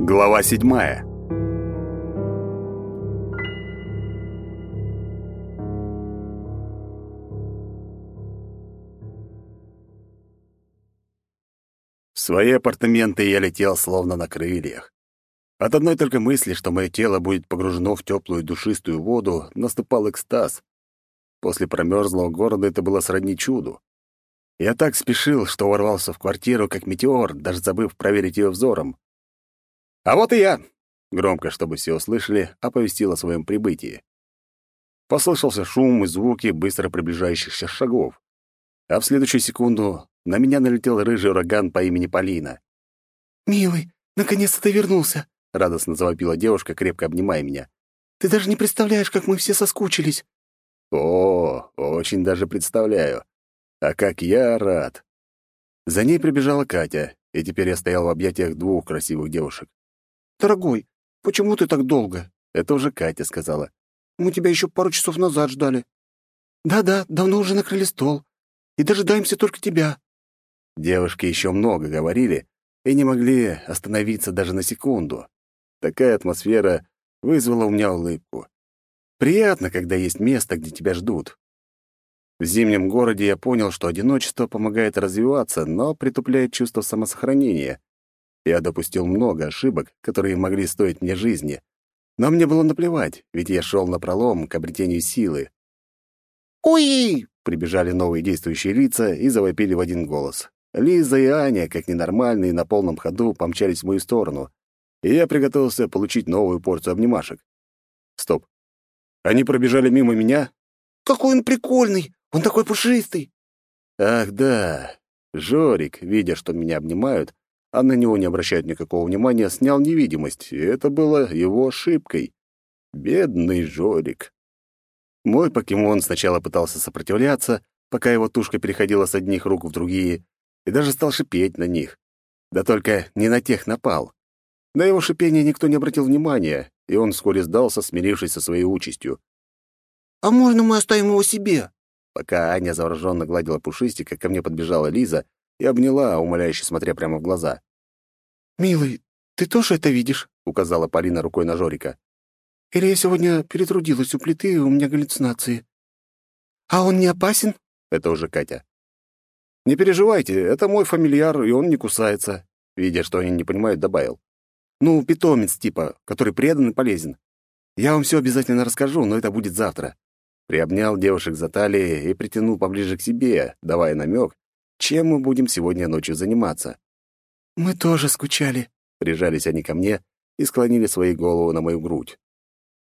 Глава седьмая. В свои апартаменты я летел словно на крыльях. От одной только мысли, что мое тело будет погружено в теплую душистую воду, наступал экстаз. После промерзлого города это было сродни чуду. Я так спешил, что ворвался в квартиру, как метеор, даже забыв проверить ее взором. «А вот и я!» — громко, чтобы все услышали, оповестил о своем прибытии. Послышался шум и звуки быстро приближающихся шагов. А в следующую секунду на меня налетел рыжий ураган по имени Полина. «Милый, наконец-то ты вернулся!» — радостно завопила девушка, крепко обнимая меня. «Ты даже не представляешь, как мы все соскучились!» «О, очень даже представляю. А как я рад!» За ней прибежала Катя, и теперь я стоял в объятиях двух красивых девушек. «Дорогой, почему ты так долго?» Это уже Катя сказала. «Мы тебя еще пару часов назад ждали». «Да-да, давно уже накрыли стол. И дожидаемся только тебя». Девушки еще много говорили и не могли остановиться даже на секунду. Такая атмосфера вызвала у меня улыбку. Приятно, когда есть место, где тебя ждут. В зимнем городе я понял, что одиночество помогает развиваться, но притупляет чувство самосохранения. Я допустил много ошибок, которые могли стоить мне жизни. Но мне было наплевать, ведь я шел напролом к обретению силы. «Ой!» — прибежали новые действующие лица и завопили в один голос. Лиза и Аня, как ненормальные, на полном ходу помчались в мою сторону, и я приготовился получить новую порцию обнимашек. Стоп. Они пробежали мимо меня? «Какой он прикольный! Он такой пушистый!» Ах, да. Жорик, видя, что меня обнимают, а на него не обращают никакого внимания, снял невидимость, и это было его ошибкой. Бедный Жорик. Мой покемон сначала пытался сопротивляться, пока его тушка переходила с одних рук в другие, и даже стал шипеть на них. Да только не на тех напал. На его шипение никто не обратил внимания, и он вскоре сдался, смирившись со своей участью. «А можно мы оставим его себе?» Пока Аня завороженно гладила пушистика, ко мне подбежала Лиза и обняла, умоляюще смотря прямо в глаза. «Милый, ты тоже это видишь?» — указала Полина рукой на Жорика. «Или я сегодня перетрудилась у плиты, и у меня галлюцинации?» «А он не опасен?» — это уже Катя. «Не переживайте, это мой фамильяр, и он не кусается», — видя, что они не понимают, добавил. «Ну, питомец типа, который предан и полезен. Я вам все обязательно расскажу, но это будет завтра». Приобнял девушек за талии и притянул поближе к себе, давая намек, чем мы будем сегодня ночью заниматься. «Мы тоже скучали», — прижались они ко мне и склонили свои головы на мою грудь.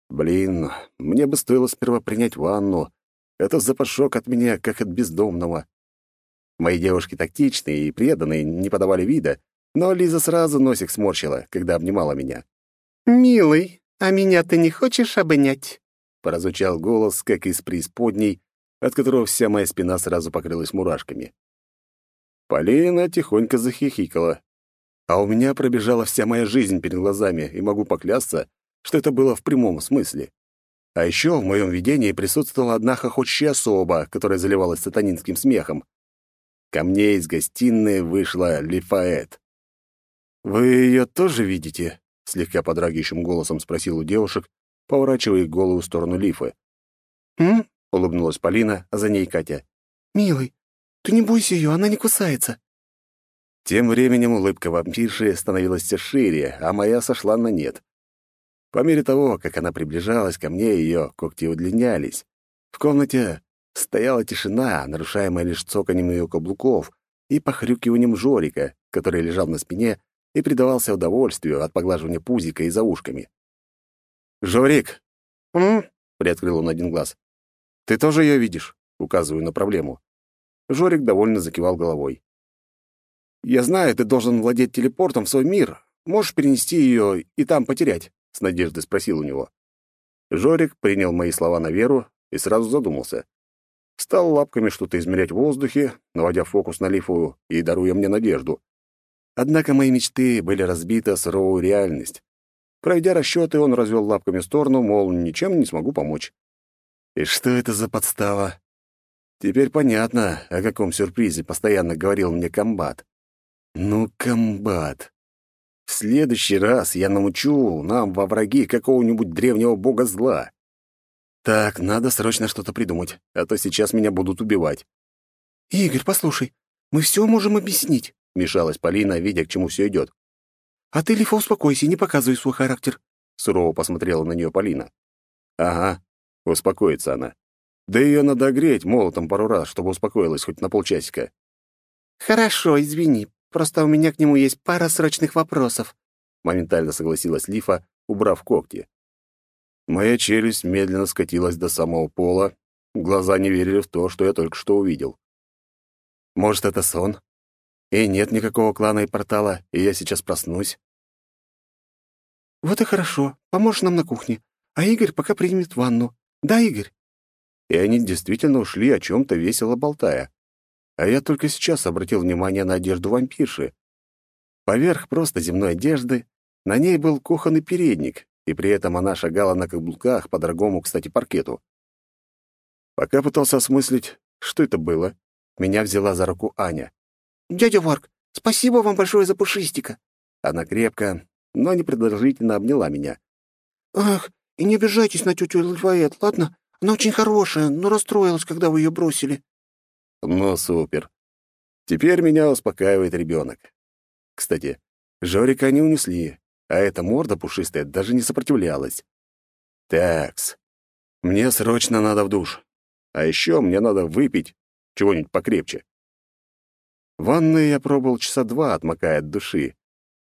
Блин, мне бы стоило сперва принять ванну. Это запашок от меня, как от бездомного. Мои девушки тактичные и преданные, не подавали вида, но Лиза сразу носик сморщила, когда обнимала меня. «Милый, а меня ты не хочешь обнять?» Прозвучал голос, как из преисподней, от которого вся моя спина сразу покрылась мурашками. Полина тихонько захихикала. А у меня пробежала вся моя жизнь перед глазами, и могу поклясться, что это было в прямом смысле. А еще в моем видении присутствовала одна хохочущая особа, которая заливалась сатанинским смехом. Ко мне из гостиной вышла Лифаэт. «Вы ее тоже видите?» — слегка подрагивающим голосом спросил у девушек, поворачивая голову в сторону Лифы. «М?» — улыбнулась Полина, а за ней Катя. «Милый, ты не бойся ее, она не кусается». Тем временем улыбка вампирши становилась все шире, а моя сошла на нет. По мере того, как она приближалась ко мне, ее когти удлинялись. В комнате стояла тишина, нарушаемая лишь цоканьем ее каблуков и похрюкиванием Жорика, который лежал на спине и предавался удовольствию от поглаживания пузика и за ушками. «Жорик!» «М?» — приоткрыл он один глаз. «Ты тоже ее видишь?» — указываю на проблему. Жорик довольно закивал головой. «Я знаю, ты должен владеть телепортом в свой мир. Можешь перенести ее и там потерять?» — с надеждой спросил у него. Жорик принял мои слова на веру и сразу задумался. Стал лапками что-то измерять в воздухе, наводя фокус на лифу и даруя мне надежду. Однако мои мечты были разбиты о реальность. Пройдя расчеты, он развел лапками в сторону, мол, ничем не смогу помочь. И что это за подстава? Теперь понятно, о каком сюрпризе постоянно говорил мне комбат. Ну, комбат. В следующий раз я научу нам во враги какого-нибудь древнего бога зла. Так, надо срочно что-то придумать, а то сейчас меня будут убивать. «Игорь, послушай, мы все можем объяснить», — мешалась Полина, видя, к чему все идет. «А ты, Лифа, успокойся, не показывай свой характер», — сурово посмотрела на нее Полина. «Ага, успокоится она. Да ее надо греть молотом пару раз, чтобы успокоилась хоть на полчасика». «Хорошо, извини. Просто у меня к нему есть пара срочных вопросов», — моментально согласилась Лифа, убрав когти. Моя челюсть медленно скатилась до самого пола, глаза не верили в то, что я только что увидел. Может, это сон? И нет никакого клана и портала, и я сейчас проснусь. «Вот и хорошо. Поможешь нам на кухне. А Игорь пока примет ванну. Да, Игорь?» И они действительно ушли, о чем то весело болтая. А я только сейчас обратил внимание на одежду вампирши. Поверх просто земной одежды на ней был кухонный передник, и при этом она шагала на каблуках по дорогому, кстати, паркету. Пока пытался осмыслить, что это было, меня взяла за руку Аня. «Дядя Варк, спасибо вам большое за пушистика!» Она крепко, но непродолжительно обняла меня. «Ах, и не обижайтесь на тетю Лафайет, ладно? Она очень хорошая, но расстроилась, когда вы ее бросили». Ну, супер. Теперь меня успокаивает ребенок. Кстати, Жорика они унесли, а эта морда пушистая даже не сопротивлялась. Такс. Мне срочно надо в душ. А еще мне надо выпить чего-нибудь покрепче. В ванной я пробовал часа два, отмокая от души.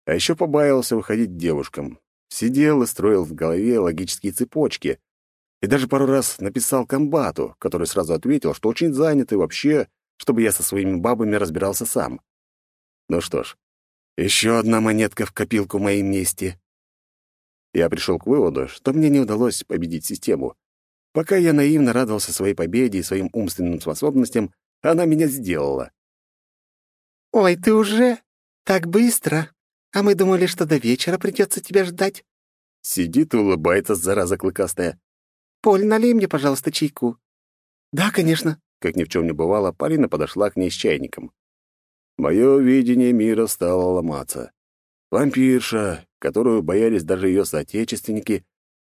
А еще побаивался выходить девушкам. Сидел и строил в голове логические цепочки, и даже пару раз написал комбату, который сразу ответил, что очень занят и вообще, чтобы я со своими бабами разбирался сам. Ну что ж, еще одна монетка в копилку моей мести. Я пришел к выводу, что мне не удалось победить систему. Пока я наивно радовался своей победе и своим умственным способностям, она меня сделала. «Ой, ты уже? Так быстро? А мы думали, что до вечера придется тебя ждать». Сидит и улыбается, зараза клыкастая. «Поль, налей мне, пожалуйста, чайку». «Да, конечно». Как ни в чем не бывало, Полина подошла к ней с чайником. Мое видение мира стало ломаться. Вампирша, которую боялись даже ее соотечественники,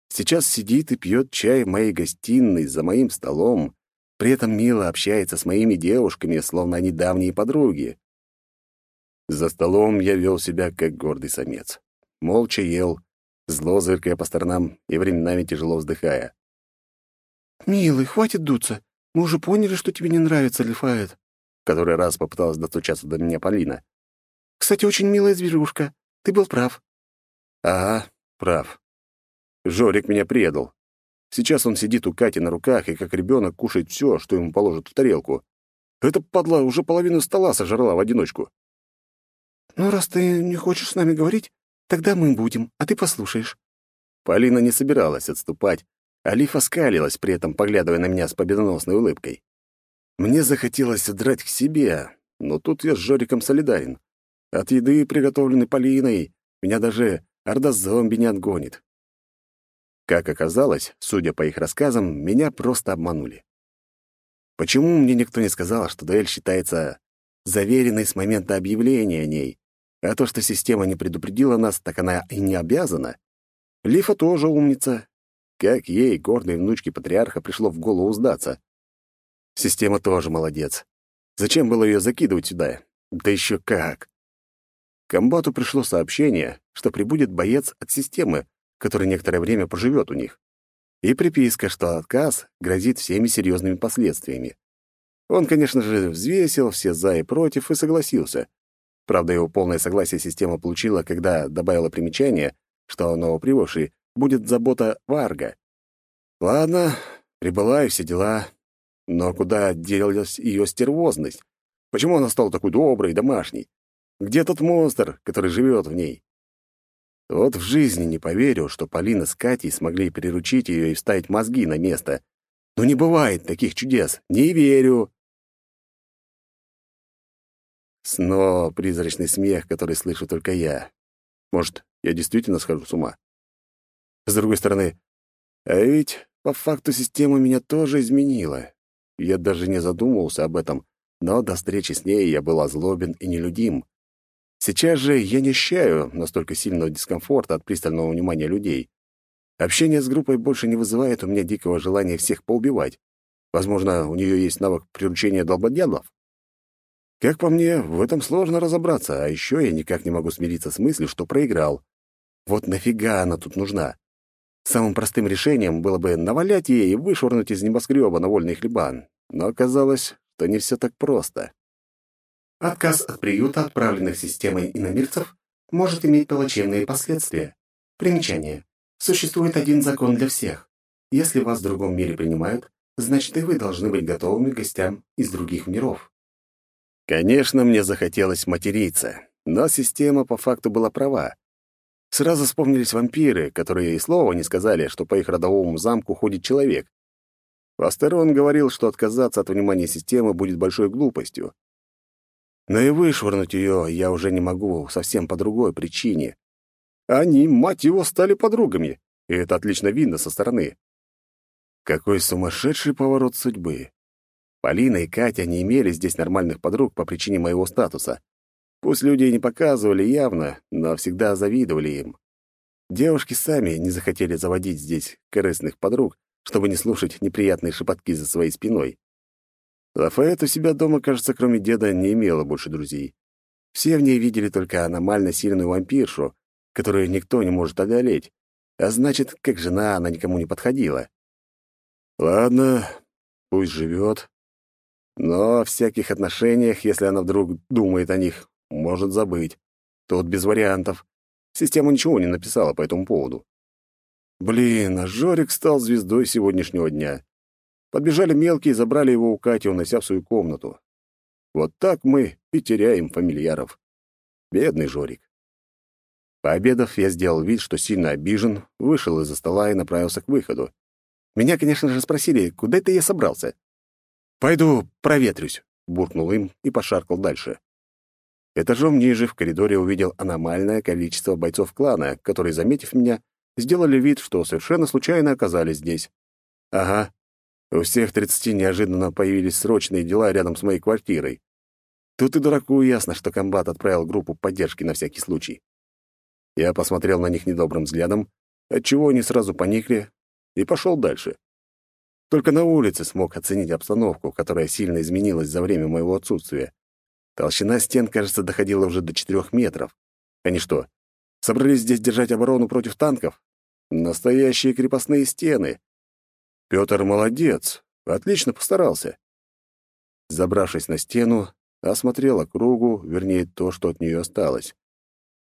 сейчас сидит и пьет чай в моей гостиной за моим столом, при этом мило общается с моими девушками, словно они давние подруги. За столом я вел себя как гордый самец. Молча ел, зло зыркая по сторонам и временами тяжело вздыхая. «Милый, хватит дуться. Мы уже поняли, что тебе не нравится Лифаэт», — который раз попыталась достучаться до меня Полина. «Кстати, очень милая зверюшка. Ты был прав». «Ага, прав. Жорик меня предал. Сейчас он сидит у Кати на руках и как ребенок кушает все, что ему положат в тарелку. Эта падла уже половину стола сожрала в одиночку». «Ну, раз ты не хочешь с нами говорить, тогда мы будем, а ты послушаешь». Полина не собиралась отступать, Алифа скалилась, при этом поглядывая на меня с победоносной улыбкой. Мне захотелось удрать к себе, но тут я с Жориком солидарен. От еды, приготовленной Полиной, меня даже орда зомби не отгонит. Как оказалось, судя по их рассказам, меня просто обманули. Почему мне никто не сказал, что дуэль считается заверенной с момента объявления о ней, а то, что система не предупредила нас, так она и не обязана? Лифа тоже умница, как ей, гордой внучке патриарха, пришло в голову сдаться? Система тоже молодец. Зачем было ее закидывать сюда? Да еще как! Комбату пришло сообщение, что прибудет боец от системы, который некоторое время поживет у них. И приписка, что отказ грозит всеми серьезными последствиями. Он, конечно же, взвесил все «за» и «против» и согласился. Правда, его полное согласие система получила, когда добавила примечание, что новоприбывший будет забота Варга. Ладно, прибыла и все дела. Но куда делась ее стервозность? Почему она стала такой доброй, домашней? Где тот монстр, который живет в ней? Вот в жизни не поверю, что Полина с Катей смогли приручить ее и вставить мозги на место. Но не бывает таких чудес. Не верю. Снова призрачный смех, который слышу только я. Может, я действительно схожу с ума? С другой стороны, а ведь по факту система меня тоже изменила. Я даже не задумывался об этом, но до встречи с ней я был озлобен и нелюдим. Сейчас же я не ощущаю настолько сильного дискомфорта от пристального внимания людей. Общение с группой больше не вызывает у меня дикого желания всех поубивать. Возможно, у нее есть навык приручения долбодядлов? Как по мне, в этом сложно разобраться, а еще я никак не могу смириться с мыслью, что проиграл. Вот нафига она тут нужна? Самым простым решением было бы навалять ей и вышвырнуть из небоскреба на вольный хлебан. Но оказалось, что не все так просто. Отказ от приюта, отправленных системой иномирцев, может иметь плачевные последствия. Примечание. Существует один закон для всех. Если вас в другом мире принимают, значит и вы должны быть готовыми к гостям из других миров. Конечно, мне захотелось материться, но система по факту была права. Сразу вспомнились вампиры, которые и слова не сказали, что по их родовому замку ходит человек. Астерон говорил, что отказаться от внимания системы будет большой глупостью. Но и вышвырнуть ее я уже не могу совсем по другой причине. Они, мать его, стали подругами, и это отлично видно со стороны. Какой сумасшедший поворот судьбы. Полина и Катя не имели здесь нормальных подруг по причине моего статуса. Пусть люди и не показывали явно, но всегда завидовали им. Девушки сами не захотели заводить здесь корыстных подруг, чтобы не слушать неприятные шепотки за своей спиной. Лафайет у себя дома, кажется, кроме деда, не имела больше друзей. Все в ней видели только аномально сильную вампиршу, которую никто не может одолеть, а значит, как жена она никому не подходила. Ладно, пусть живет, но о всяких отношениях, если она вдруг думает о них, может забыть. Тут без вариантов. Система ничего не написала по этому поводу. Блин, а Жорик стал звездой сегодняшнего дня. Подбежали мелкие и забрали его у Кати, унося в свою комнату. Вот так мы и теряем фамильяров. Бедный Жорик. Пообедав, я сделал вид, что сильно обижен, вышел из-за стола и направился к выходу. Меня, конечно же, спросили, куда это я собрался. «Пойду проветрюсь», — буркнул им и пошаркал дальше. Этажом ниже в коридоре увидел аномальное количество бойцов клана, которые, заметив меня, сделали вид, что совершенно случайно оказались здесь. Ага, у всех тридцати неожиданно появились срочные дела рядом с моей квартирой. Тут и дураку ясно, что комбат отправил группу поддержки на всякий случай. Я посмотрел на них недобрым взглядом, отчего они сразу поникли, и пошел дальше. Только на улице смог оценить обстановку, которая сильно изменилась за время моего отсутствия. Толщина стен, кажется, доходила уже до четырех метров. Они что, собрались здесь держать оборону против танков? Настоящие крепостные стены. Пётр молодец, отлично постарался. Забравшись на стену, осмотрел округу, вернее, то, что от нее осталось.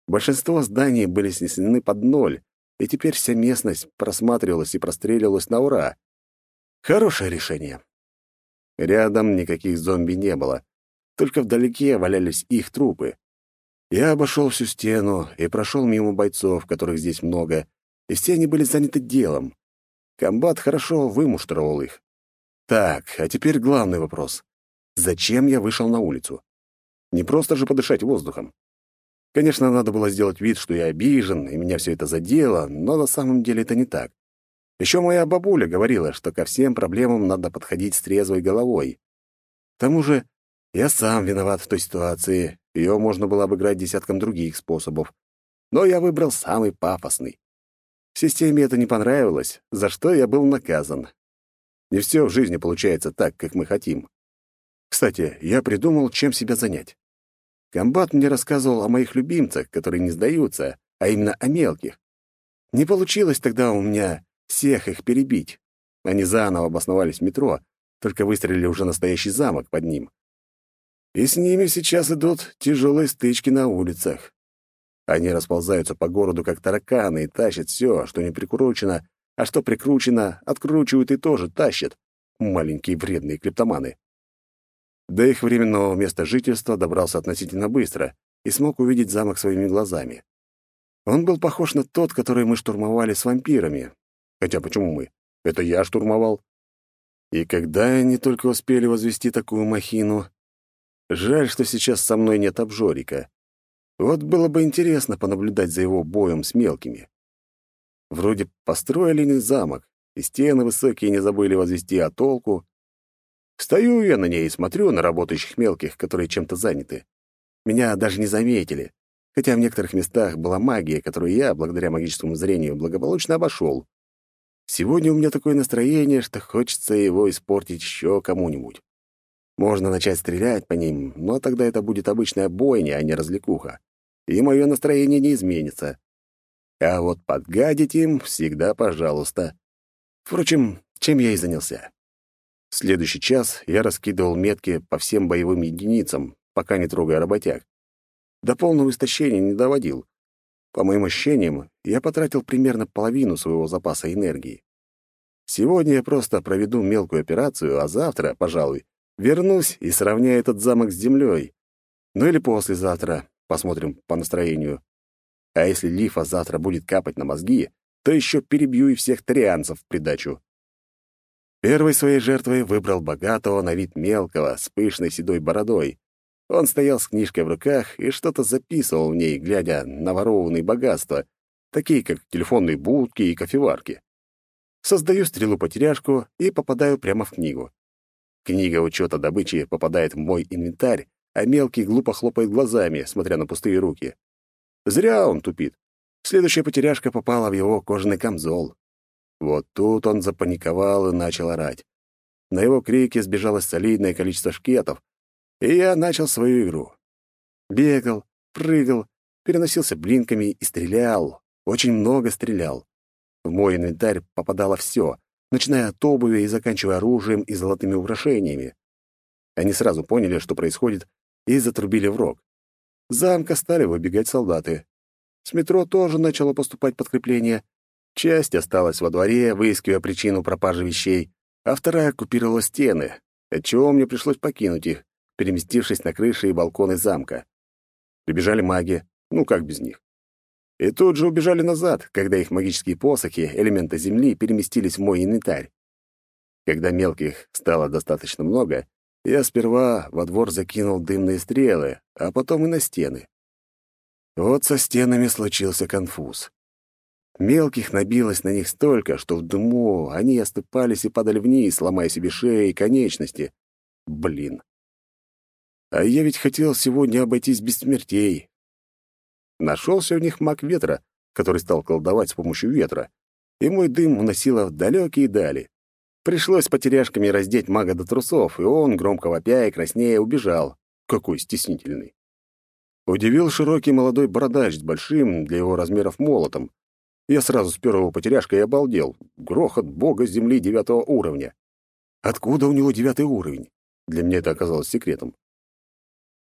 Большинство зданий были снесены под ноль, и теперь вся местность просматривалась и простреливалась на ура. Хорошее решение. Рядом никаких зомби не было, только вдалеке валялись их трупы. Я обошел всю стену и прошел мимо бойцов, которых здесь много, и все они были заняты делом. Комбат хорошо вымуштровал их. Так, а теперь главный вопрос. Зачем я вышел на улицу? Не просто же подышать воздухом. Конечно, надо было сделать вид, что я обижен, и меня все это задело, но на самом деле это не так. Еще моя бабуля говорила, что ко всем проблемам надо подходить с трезвой головой. К тому же я сам виноват в той ситуации, ее можно было обыграть десятком других способов. Но я выбрал самый пафосный. В системе это не понравилось, за что я был наказан. Не все в жизни получается так, как мы хотим. Кстати, я придумал, чем себя занять. Комбат мне рассказывал о моих любимцах, которые не сдаются, а именно о мелких. Не получилось тогда у меня всех их перебить. Они заново обосновались в метро, только выстрелили уже настоящий замок под ним. И с ними сейчас идут тяжелые стычки на улицах. Они расползаются по городу, как тараканы, и тащат все, что не прикручено, а что прикручено, откручивают и тоже тащат. Маленькие вредные клептоманы. До их временного места жительства добрался относительно быстро и смог увидеть замок своими глазами. Он был похож на тот, который мы штурмовали с вампирами, Хотя почему мы? Это я штурмовал. И когда они только успели возвести такую махину? Жаль, что сейчас со мной нет обжорика. Вот было бы интересно понаблюдать за его боем с мелкими. Вроде построили не замок, и стены высокие не забыли возвести, а толку? Стою я на ней и смотрю на работающих мелких, которые чем-то заняты. Меня даже не заметили, хотя в некоторых местах была магия, которую я, благодаря магическому зрению, благополучно обошел. Сегодня у меня такое настроение, что хочется его испортить еще кому-нибудь. Можно начать стрелять по ним, но тогда это будет обычная бойня, а не развлекуха. И мое настроение не изменится. А вот подгадить им всегда пожалуйста. Впрочем, чем я и занялся. В следующий час я раскидывал метки по всем боевым единицам, пока не трогая работяг. До полного истощения не доводил. По моим ощущениям, я потратил примерно половину своего запаса энергии. Сегодня я просто проведу мелкую операцию, а завтра, пожалуй, вернусь и сравняю этот замок с землей. Ну или послезавтра, посмотрим по настроению. А если лифа завтра будет капать на мозги, то еще перебью и всех трианцев в придачу. Первой своей жертвой выбрал богатого на вид мелкого, с пышной седой бородой. Он стоял с книжкой в руках и что-то записывал в ней, глядя на ворованные богатства, такие как телефонные будки и кофеварки. Создаю стрелу-потеряшку и попадаю прямо в книгу. Книга учета добычи попадает в мой инвентарь, а мелкий глупо хлопает глазами, смотря на пустые руки. Зря он тупит. Следующая потеряшка попала в его кожаный камзол. Вот тут он запаниковал и начал орать. На его крики сбежалось солидное количество шкетов, и я начал свою игру. Бегал, прыгал, переносился блинками и стрелял. Очень много стрелял. В мой инвентарь попадало все, начиная от обуви и заканчивая оружием и золотыми украшениями. Они сразу поняли, что происходит, и затрубили в рог. С замка стали выбегать солдаты. С метро тоже начало поступать подкрепление, Часть осталась во дворе, выискивая причину пропажи вещей, а вторая оккупировала стены, отчего мне пришлось покинуть их, переместившись на крыши и балконы замка. Прибежали маги, ну как без них. И тут же убежали назад, когда их магические посохи, элементы земли, переместились в мой инвентарь. Когда мелких стало достаточно много, я сперва во двор закинул дымные стрелы, а потом и на стены. Вот со стенами случился конфуз. Мелких набилось на них столько, что в дыму они оступались и падали вниз, ломая себе шеи и конечности. Блин. А я ведь хотел сегодня обойтись без смертей. Нашелся у них маг ветра, который стал колдовать с помощью ветра, и мой дым уносило в далекие дали. Пришлось потеряшками раздеть мага до трусов, и он, громко вопя и краснея, убежал. Какой стеснительный. Удивил широкий молодой бородач с большим для его размеров молотом, я сразу спер его потеряшкой и обалдел. Грохот бога земли девятого уровня. Откуда у него девятый уровень? Для меня это оказалось секретом.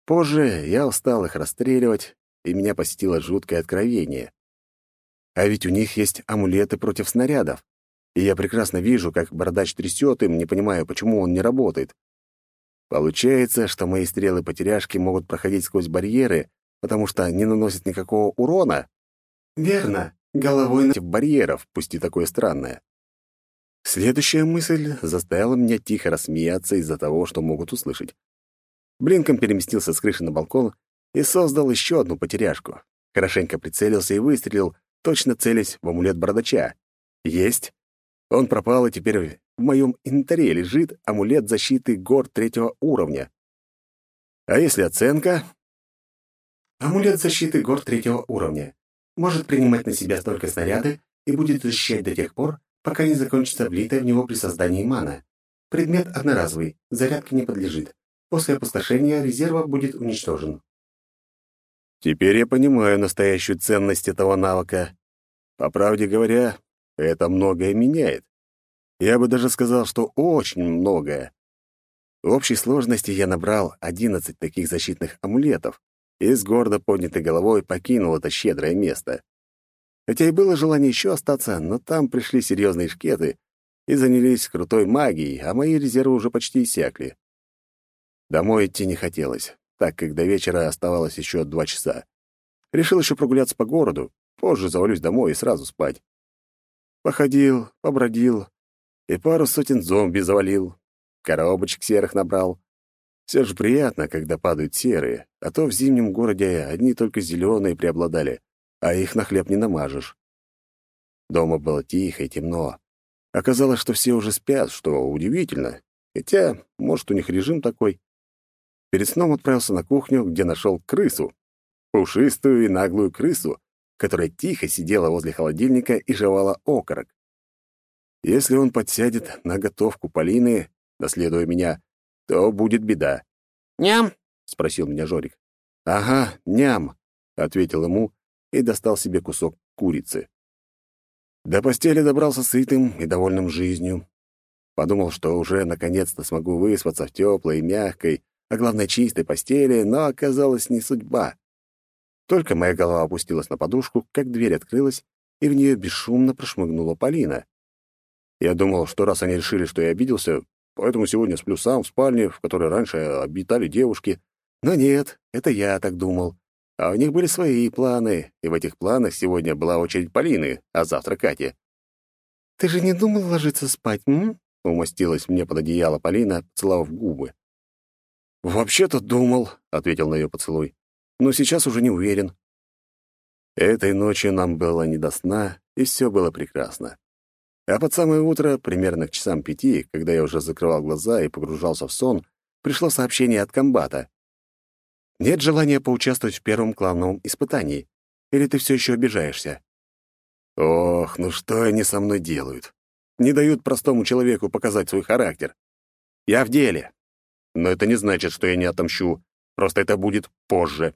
Позже я устал их расстреливать, и меня посетило жуткое откровение. А ведь у них есть амулеты против снарядов. И я прекрасно вижу, как бородач трясет им, не понимая, почему он не работает. Получается, что мои стрелы-потеряшки могут проходить сквозь барьеры, потому что не наносят никакого урона? Верно головой против барьеров, пусть и такое странное. Следующая мысль заставила меня тихо рассмеяться из-за того, что могут услышать. Блинком переместился с крыши на балкон и создал еще одну потеряшку. Хорошенько прицелился и выстрелил, точно целясь в амулет бородача. Есть. Он пропал, и теперь в моем инвентаре лежит амулет защиты гор третьего уровня. А если оценка? Амулет защиты гор третьего уровня может принимать на себя столько снаряды и будет защищать до тех пор, пока не закончится влитая в него при создании мана. Предмет одноразовый, зарядке не подлежит. После опустошения резерва будет уничтожен. Теперь я понимаю настоящую ценность этого навыка. По правде говоря, это многое меняет. Я бы даже сказал, что очень многое. В общей сложности я набрал 11 таких защитных амулетов, и с гордо поднятой головой покинул это щедрое место. Хотя и было желание еще остаться, но там пришли серьезные шкеты и занялись крутой магией, а мои резервы уже почти иссякли. Домой идти не хотелось, так как до вечера оставалось еще два часа. Решил еще прогуляться по городу, позже завалюсь домой и сразу спать. Походил, побродил и пару сотен зомби завалил, коробочек серых набрал. Все же приятно, когда падают серые, а то в зимнем городе одни только зеленые преобладали, а их на хлеб не намажешь. Дома было тихо и темно. Оказалось, что все уже спят, что удивительно. Хотя, может, у них режим такой. Перед сном отправился на кухню, где нашел крысу. пушистую и наглую крысу, которая тихо сидела возле холодильника и жевала окорок. Если он подсядет на готовку Полины, наследуя меня, то будет беда. «Ням?» — спросил меня Жорик. «Ага, ням», — ответил ему и достал себе кусок курицы. До постели добрался сытым и довольным жизнью. Подумал, что уже наконец-то смогу выспаться в теплой, мягкой, а главное, чистой постели, но оказалось не судьба. Только моя голова опустилась на подушку, как дверь открылась, и в нее бесшумно прошмыгнула Полина. Я думал, что раз они решили, что я обиделся, поэтому сегодня сплю сам в спальне, в которой раньше обитали девушки. Но нет, это я так думал. А у них были свои планы, и в этих планах сегодня была очередь Полины, а завтра Кати. «Ты же не думал ложиться спать, м?» — умостилась мне под одеяло Полина, целовав губы. «Вообще-то думал», — ответил на ее поцелуй, «но сейчас уже не уверен». Этой ночью нам было не до сна, и все было прекрасно. А под самое утро, примерно к часам пяти, когда я уже закрывал глаза и погружался в сон, пришло сообщение от комбата. «Нет желания поучаствовать в первом клановом испытании. Или ты все еще обижаешься?» Ох, ну что они со мной делают? Не дают простому человеку показать свой характер. Я в деле. Но это не значит, что я не отомщу. Просто это будет позже.